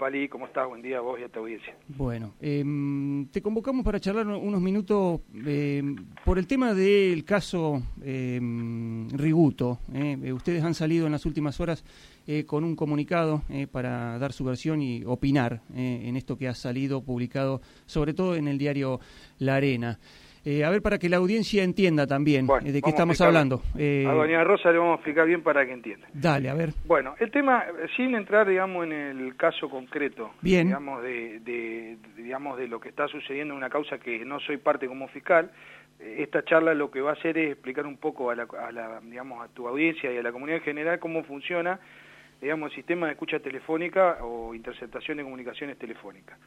Pali? ¿Cómo estás? Buen día a vos y a tu audiencia. Bueno, em, te convocamos para charlar unos minutos em, por el tema del caso em, Riguto. Eh. Eh, ustedes han salido en las últimas horas eh, con un comunicado para dar su versión y opinar en esto que ha salido publicado, sobre todo en el diario La Arena. Eh, a ver, para que la audiencia entienda también eh, de qué estamos hablando. Eh, a doña Rosa le vamos a explicar bien para que entienda. Dale, a ver. Bueno, el tema, sin entrar, digamos, en el caso concreto, bien. digamos, de, digamos, de lo que está sucediendo en una causa que no soy parte como fiscal, esta charla lo que va a hacer es explicar un poco a la, a la, digamos, a tu audiencia y a la comunidad en general cómo funciona, digamos, el sistema de escucha telefónica o interceptación de comunicaciones telefónicas.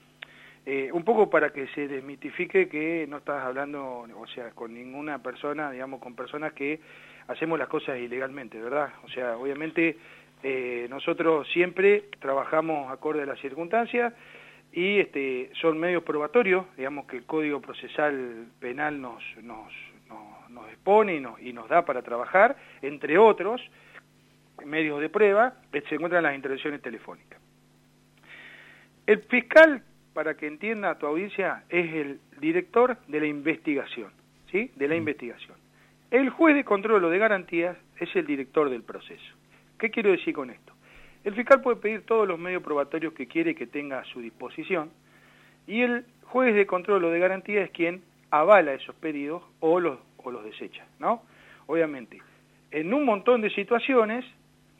Eh, un poco para que se desmitifique que no estás hablando, o sea, con ninguna persona, digamos, con personas que hacemos las cosas ilegalmente, ¿verdad? O sea, obviamente eh, nosotros siempre trabajamos acorde a las circunstancias y este, son medios probatorios, digamos que el Código Procesal Penal nos, nos, nos, nos expone y nos, y nos da para trabajar, entre otros medios de prueba, se encuentran las intervenciones telefónicas. El fiscal para que entienda tu audiencia, es el director de la investigación, ¿sí? De la mm. investigación. El juez de control o de garantías es el director del proceso. ¿Qué quiero decir con esto? El fiscal puede pedir todos los medios probatorios que quiere que tenga a su disposición y el juez de control o de garantía es quien avala esos pedidos o los, o los desecha, ¿no? Obviamente, en un montón de situaciones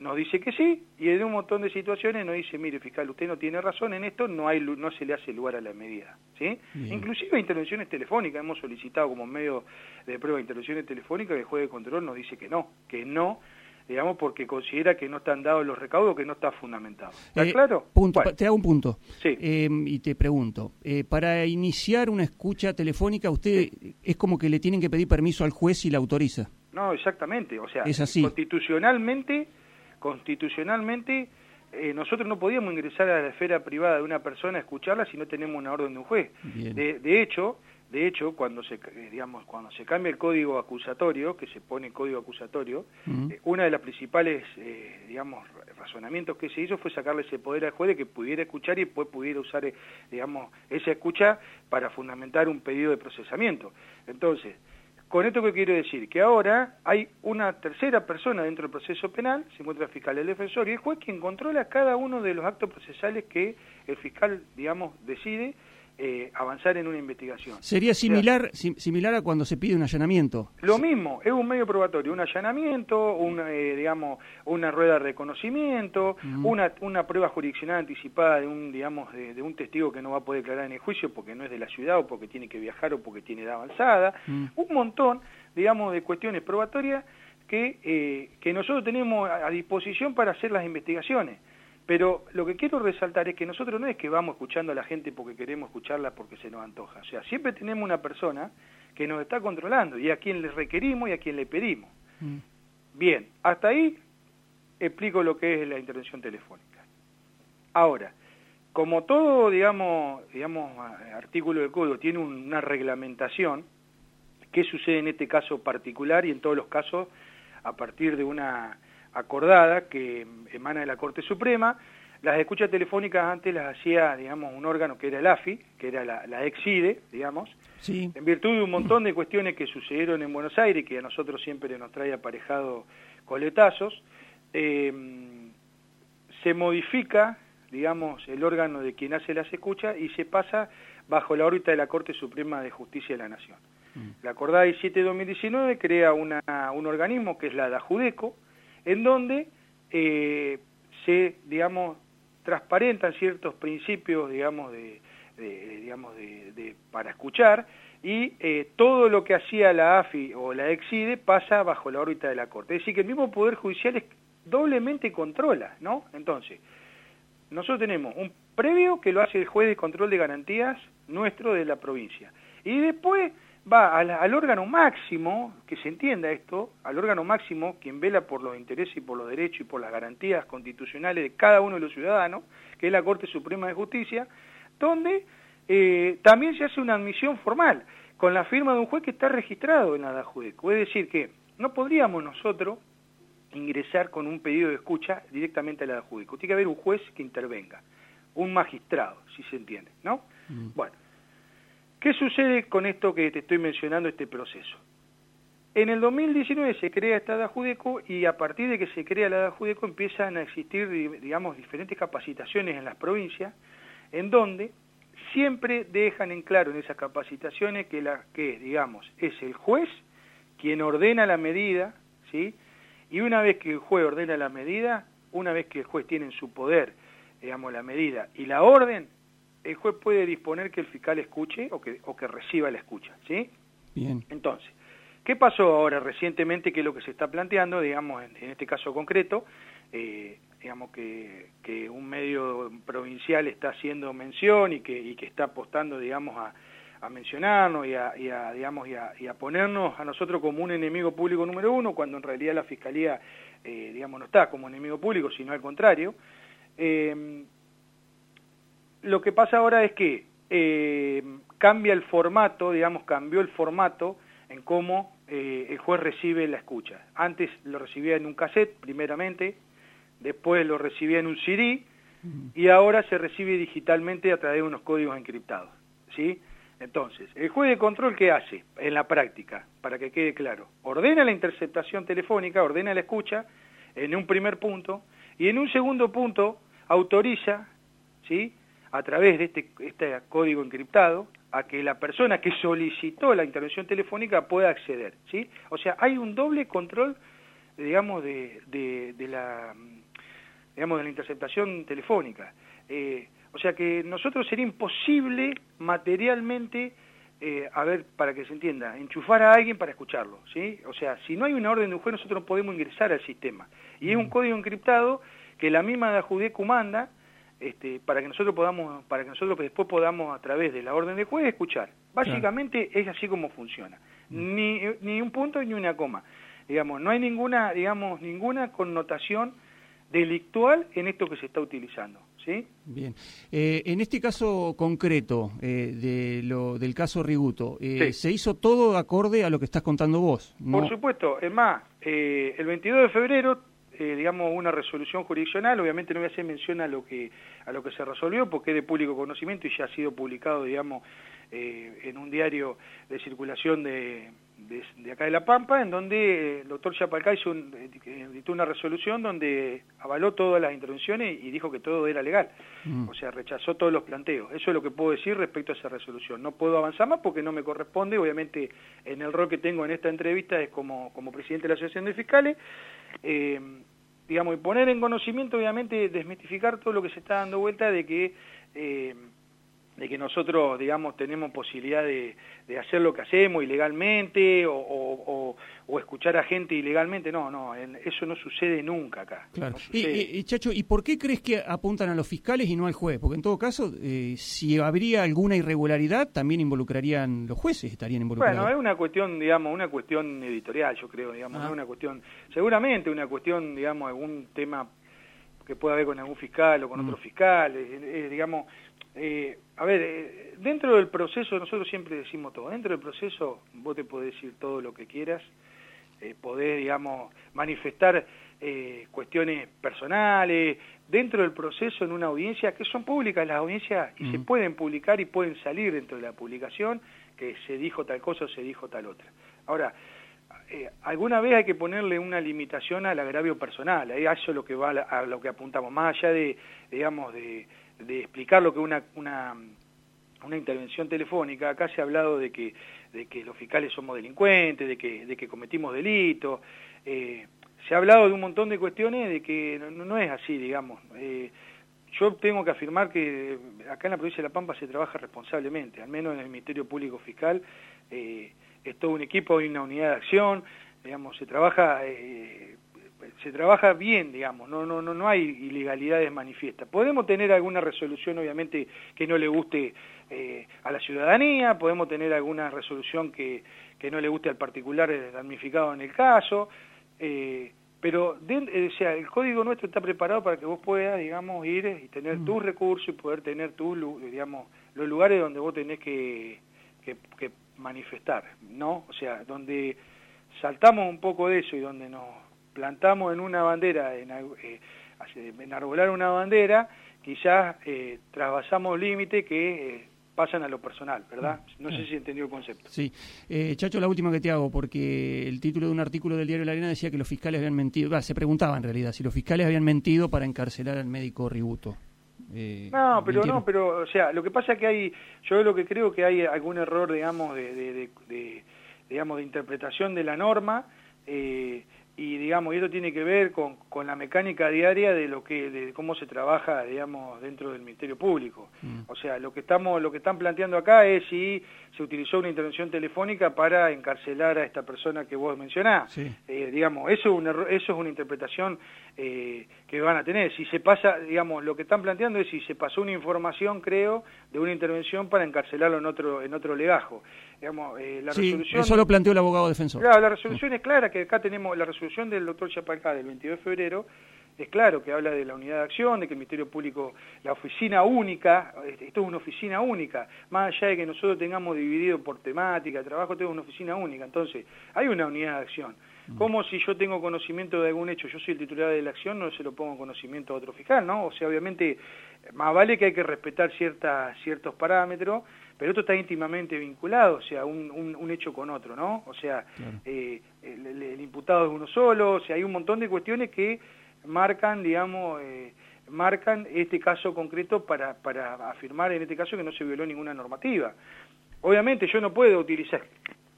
nos dice que sí y en un montón de situaciones nos dice, mire fiscal, usted no tiene razón en esto, no hay no se le hace lugar a la medida. ¿sí? Inclusive intervenciones telefónicas, hemos solicitado como medio de prueba intervenciones telefónicas, el juez de control nos dice que no, que no, digamos, porque considera que no están dados los recaudos, que no está fundamentado. ¿Está eh, claro? Punto, Te hago un punto. Sí. Em, y te pregunto, eh, para iniciar una escucha telefónica, usted es como que le tienen que pedir permiso al juez si la autoriza. No, exactamente. O sea, es así. constitucionalmente constitucionalmente eh, nosotros no podíamos ingresar a la esfera privada de una persona a escucharla si no tenemos una orden de un juez. De, de, hecho, de hecho, cuando se eh, digamos cuando se cambia el código acusatorio, que se pone el código acusatorio, eh, una de las principales digamos razonamientos que se hizo fue sacarle ese poder al juez de que pudiera escuchar y después pudiera usar digamos esa escucha para fundamentar un pedido de procesamiento. Entonces, con esto que quiero decir, que ahora hay una tercera persona dentro del proceso penal, se encuentra el fiscal, el defensor y el juez quien controla cada uno de los actos procesales que el fiscal, digamos, decide eh, avanzar en una investigación. Sería similar, similar a cuando se pide un allanamiento. Lo mismo, es un medio probatorio, un allanamiento, una, eh, digamos, una rueda de reconocimiento, una, una prueba jurisdiccional anticipada de un, digamos, de, un testigo que no va a poder declarar en el juicio porque no es de la ciudad o porque tiene que viajar o porque tiene edad avanzada, un montón, digamos, de cuestiones probatorias que, eh, que nosotros tenemos a disposición para hacer las investigaciones. Pero lo que quiero resaltar es que nosotros no es que vamos escuchando a la gente porque queremos escucharla porque se nos antoja. O sea, siempre tenemos una persona que nos está controlando y a quien le requerimos y a quien le pedimos. Mm. Bien, hasta ahí explico lo que es la intervención telefónica. Ahora, como todo, digamos, digamos artículo del código tiene una reglamentación, ¿qué sucede en este caso particular y en todos los casos a partir de una acordada que emana de la Corte Suprema. Las escuchas telefónicas antes las hacía, digamos, un órgano que era el AFI, que era la, la EXIDE, digamos, sí. en virtud de un montón de cuestiones que sucedieron en Buenos Aires, que a nosotros siempre nos trae aparejado coletazos, eh, se modifica, digamos, el órgano de quien hace las escuchas y se pasa bajo la órbita de la Corte Suprema de Justicia de la Nación. Mm. La acordada 17 de 2019 crea una, un organismo que es la DAJUDECO, en donde eh, se, digamos, transparentan ciertos principios, digamos, de, digamos, de, para escuchar, y eh, todo lo que hacía la AFI o la EXIDE pasa bajo la órbita de la Corte. Es decir, que el mismo Poder Judicial es, doblemente controla, ¿no? Entonces, nosotros tenemos un previo que lo hace el juez de control de garantías nuestro de la provincia. Y después va al, órgano máximo, que se entienda esto, al órgano máximo, quien vela por los intereses y por los derechos y por las garantías constitucionales de cada uno de los ciudadanos, que es la Corte Suprema de Justicia, donde eh, también se hace una admisión formal, con la firma de un juez que está registrado en la DAJUDECO. Es decir, que no podríamos nosotros ingresar con un pedido de escucha directamente a la DAJUDECO. Tiene que haber un juez que intervenga. un magistrado, si se entiende, ¿no? Mm. Bueno, ¿qué sucede con esto que te estoy mencionando, este proceso? En el 2019 se crea esta DAJUDECO y a partir de que se crea la DAJUDECO empiezan a existir, digamos, diferentes capacitaciones en las provincias, en donde siempre dejan en claro en esas capacitaciones que, la, que digamos, es el juez quien ordena la medida, ¿sí? Y una vez que el juez ordena la medida, una vez que el juez tiene en su poder, digamos, la medida y la orden, el juez puede disponer que el fiscal escuche o que, o que reciba la escucha, ¿sí? Bien. Entonces, ¿Qué pasó ahora recientemente? Que es lo que se está planteando, digamos, en, este caso concreto, eh, digamos que, que, un medio provincial está haciendo mención y que, y que está apostando, digamos, a, a mencionarnos y a, y a digamos, y a, y a, ponernos a nosotros como un enemigo público número uno, cuando en realidad la Fiscalía, eh, digamos, no está como enemigo público, sino al contrario. Eh, lo que pasa ahora es que eh, cambia el formato, digamos, cambió el formato en cómo eh, el juez recibe la escucha. Antes lo recibía en un cassette, primeramente, después lo recibía en un CD, y ahora se recibe digitalmente a través de unos códigos encriptados. ¿sí? Entonces, el juez de control, ¿qué hace en la práctica? Para que quede claro, ordena la interceptación telefónica, ordena la escucha, en un primer punto, y en un segundo punto autoriza, ¿sí? A través de este, este código encriptado, a que la persona que solicitó la intervención telefónica pueda acceder, ¿sí? O sea, hay un doble control, digamos, de, de, la, digamos, de la interceptación telefónica. Eh, o sea que nosotros sería imposible materialmente, eh, a ver, para que se entienda, enchufar a alguien para escucharlo, ¿sí? O sea, si no hay una orden de un juez, nosotros no podemos ingresar al sistema. Y es un código encriptado que la misma de Judeco manda, este, para que nosotros podamos, para que nosotros después podamos a través de la orden de juez escuchar. Básicamente es así como funciona. Ni, ni un punto ni una coma. Digamos, no hay ninguna, digamos, ninguna connotación delictual en esto que se está utilizando. ¿Sí? Bien. Eh, en este caso concreto eh, de lo, del caso Riguto, eh, ¿se hizo todo acorde a lo que estás contando vos? Por supuesto. Es más, el 22 de febrero eh, digamos, una resolución jurisdiccional, obviamente no voy a hacer mención a lo que, a lo que se resolvió porque es de público conocimiento y ya ha sido publicado, digamos, eh, en un diario de circulación de, de, acá de La Pampa, en donde el doctor Chapalcá hizo eh, una resolución donde avaló todas las intervenciones y dijo que todo era legal, mm. o sea, rechazó todos los planteos. Eso es lo que puedo decir respecto a esa resolución. No puedo avanzar más porque no me corresponde, obviamente en el rol que tengo en esta entrevista es como, como presidente de la Asociación de Fiscales, eh, digamos, poner en conocimiento, obviamente, desmitificar todo lo que se está dando vuelta de que, eh, de que nosotros, digamos, tenemos posibilidad de, de hacer lo que hacemos ilegalmente o, o, o, escuchar a gente ilegalmente. No, no, eso no sucede nunca acá. Claro. y, Chacho, ¿y por qué crees que apuntan a los fiscales y no al juez? Porque en todo caso, eh, si habría alguna irregularidad, también involucrarían los jueces, estarían involucrados. Bueno, es una cuestión, digamos, una cuestión editorial, yo creo, digamos, no es una cuestión, seguramente una cuestión, digamos, algún tema que pueda haber con algún fiscal o con mm. otro fiscal, digamos, eh, a ver, eh, dentro del proceso, nosotros siempre decimos todo, dentro del proceso vos te podés decir todo lo que quieras, eh, podés, digamos, manifestar eh, cuestiones personales, dentro del proceso en una audiencia, que son públicas las audiencias y se pueden publicar y pueden salir dentro de la publicación, que se dijo tal cosa o se dijo tal otra. Ahora, eh, alguna vez hay que ponerle una limitación al agravio personal, ahí eso es lo que va a, lo que apuntamos, más allá de, digamos, de explicar lo que una, una, una intervención telefónica, acá se ha hablado de que, de que los fiscales somos delincuentes, de que, de que cometimos delitos, eh, se ha hablado de un montón de cuestiones de que no, no es así, digamos. Eh, yo tengo que afirmar que acá en la provincia de La Pampa se trabaja responsablemente, al menos en el Ministerio Público Fiscal, eh, es todo un equipo, hay una unidad de acción, digamos, se trabaja eh, se trabaja bien, digamos, no, no, no, no hay ilegalidades manifiestas. Podemos tener alguna resolución, obviamente, que no le guste eh, a la ciudadanía, podemos tener alguna resolución que, que no le guste al particular damnificado en el caso, eh, pero eh, o sea, el código nuestro está preparado para que vos puedas, digamos, ir y tener mm. tus recursos y poder tener tus, digamos, los lugares donde vos tenés que, que, que manifestar, ¿no? O sea, donde saltamos un poco de eso y donde nos plantamos en una bandera, en, eh, enarbolar una bandera, quizás eh, trasvasamos límite que eh, pasan a lo personal, ¿verdad? No sé si entendió el concepto. Sí. Eh, Chacho, la última que te hago, porque el título de un artículo del diario La Arena decía que los fiscales habían mentido, se preguntaba en realidad si los fiscales habían mentido para encarcelar al médico Ributo. Eh, no, pero no, pero, o sea, lo que pasa es que hay, yo lo que creo que hay algún error, digamos, de, de, digamos, de interpretación de la norma, eh, y digamos, y esto tiene que ver con, con, la mecánica diaria de lo que, de cómo se trabaja, digamos, dentro del Ministerio Público. Mm. O sea, lo que estamos, lo que están planteando acá es si se utilizó una intervención telefónica para encarcelar a esta persona que vos mencionás. Eh, digamos, eso es, un eso es una interpretación eh, que van a tener. Si se pasa, digamos, lo que están planteando es si se pasó una información, creo, de una intervención para encarcelarlo en otro, en otro legajo. Digamos, eh, la resolución, eso lo planteó el abogado defensor. Claro, la resolución es clara, que acá tenemos la resolución del doctor Chapalcá del 22 de febrero, es claro que habla de la unidad de acción, de que el Ministerio Público, la oficina única, esto es una oficina única, más allá de que nosotros tengamos dividido por temática, trabajo, tenemos una oficina única, entonces hay una unidad de acción. Como si yo tengo conocimiento de algún hecho, yo soy el titular de la acción, no se lo pongo en conocimiento a otro fiscal, ¿no? O sea, obviamente, más vale que hay que respetar cierta, ciertos parámetros, pero esto está íntimamente vinculado, o sea, un, un, hecho con otro, ¿no? O sea, eh, el, imputado es uno solo, o sea, hay un montón de cuestiones que marcan, digamos, eh, marcan este caso concreto para, para afirmar en este caso que no se violó ninguna normativa. Obviamente yo no puedo utilizar,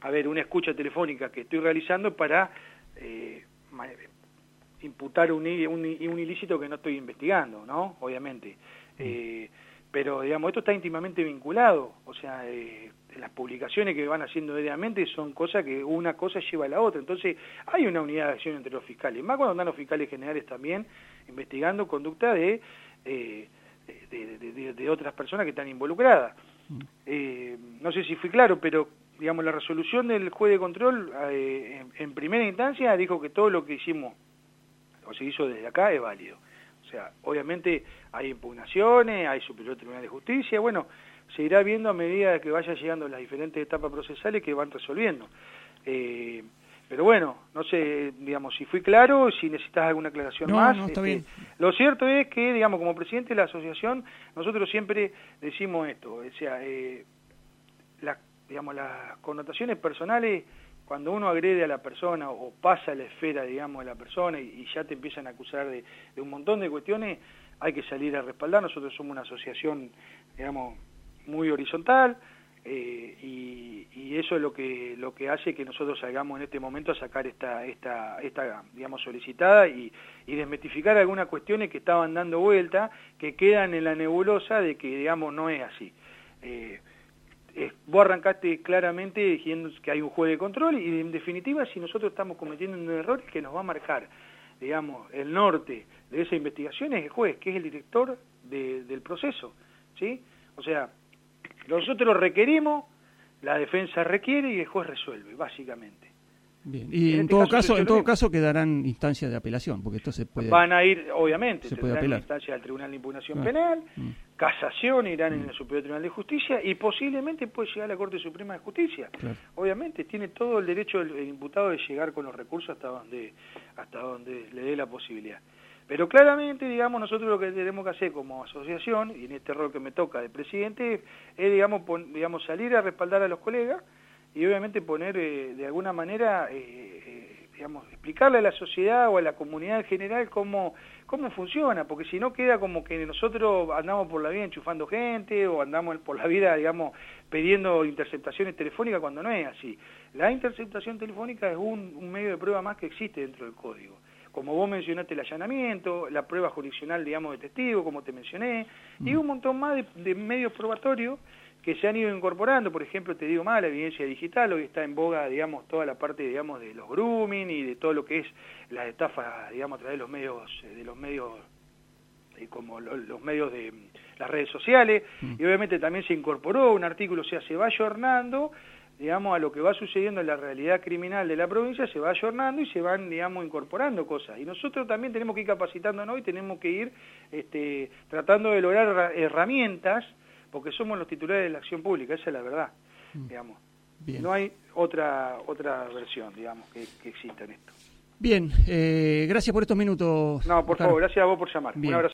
a ver, una escucha telefónica que estoy realizando para eh, imputar un, un, ilícito que no estoy investigando, ¿no? Obviamente. Mm. Eh, pero, digamos, esto está íntimamente vinculado, o sea, eh, las publicaciones que van haciendo diariamente son cosas que una cosa lleva a la otra. Entonces, hay una unidad de acción entre los fiscales, más cuando están los fiscales generales también investigando conducta de, eh, de, otras personas que están involucradas. Mm. Eh, no sé si fui claro, pero digamos la resolución del juez de control eh, en, primera instancia dijo que todo lo que hicimos o se hizo desde acá es válido. O sea, obviamente hay impugnaciones, hay Superior Tribunal de Justicia, bueno, se irá viendo a medida que vayan llegando las diferentes etapas procesales que van resolviendo. Eh, pero bueno, no sé, digamos, si fui claro, si necesitas alguna aclaración más. No, está este, bien. Lo cierto es que, digamos, como presidente de la asociación, nosotros siempre decimos esto, o sea, eh, digamos, las connotaciones personales, cuando uno agrede a la persona o pasa la esfera, digamos, de la persona y, ya te empiezan a acusar de, un montón de cuestiones, hay que salir a respaldar. Nosotros somos una asociación, digamos, muy horizontal eh, y, eso es lo que lo que hace que nosotros salgamos en este momento a sacar esta esta esta digamos solicitada y, y desmetificar algunas cuestiones que estaban dando vuelta que quedan en la nebulosa de que digamos no es así eh, vos arrancaste claramente diciendo que hay un juego de control y en definitiva si nosotros estamos cometiendo un error que nos va a marcar digamos el norte de esa investigación es el juez que es el director del proceso sí o sea nosotros requerimos, la defensa requiere y el juez resuelve, básicamente. Bien. Y en, este todo caso, en todo caso quedarán instancias de apelación, porque esto se puede van a ir, obviamente, se puede apelar. instancias del Tribunal de Impugnación. Penal, mm. casación irán en mm. el Superior Tribunal de Justicia y posiblemente puede llegar a la Corte Suprema de Justicia. Obviamente tiene todo el derecho el, imputado de llegar con los recursos hasta donde hasta donde le dé la posibilidad. Pero claramente, digamos, nosotros lo que tenemos que hacer como asociación, y en este rol que me toca de presidente, es, digamos, digamos salir a respaldar a los colegas y obviamente poner, eh, de alguna manera, eh, eh, digamos, explicarle a la sociedad o a la comunidad en general cómo, cómo funciona, porque si no queda como que nosotros andamos por la vida enchufando gente o andamos por la vida, digamos, pidiendo interceptaciones telefónicas cuando no es así. La interceptación telefónica es un medio de prueba más que existe dentro del código como vos mencionaste el allanamiento, la prueba jurisdiccional, digamos, de testigo, como te mencioné, y mm. un montón más de, medios probatorios que se han ido incorporando, por ejemplo, te digo más, la evidencia digital, hoy está en boga, digamos, toda la parte, digamos, de los grooming y de todo lo que es las estafas, digamos, a través de los medios, de los medios, eh, como los medios de las redes sociales, mm. y obviamente también se incorporó un artículo, o sea, se va ayornando digamos, a lo que va sucediendo en la realidad criminal de la provincia, se va ayornando y se van, digamos, incorporando cosas. Y nosotros también tenemos que ir capacitándonos y tenemos que ir este, tratando de lograr herramientas, porque somos los titulares de la acción pública, esa es la verdad, mm. digamos. No hay otra otra versión, digamos, que, exista en esto. Bien, eh, gracias por estos minutos. No, por favor, gracias a vos por llamar. Un abrazo.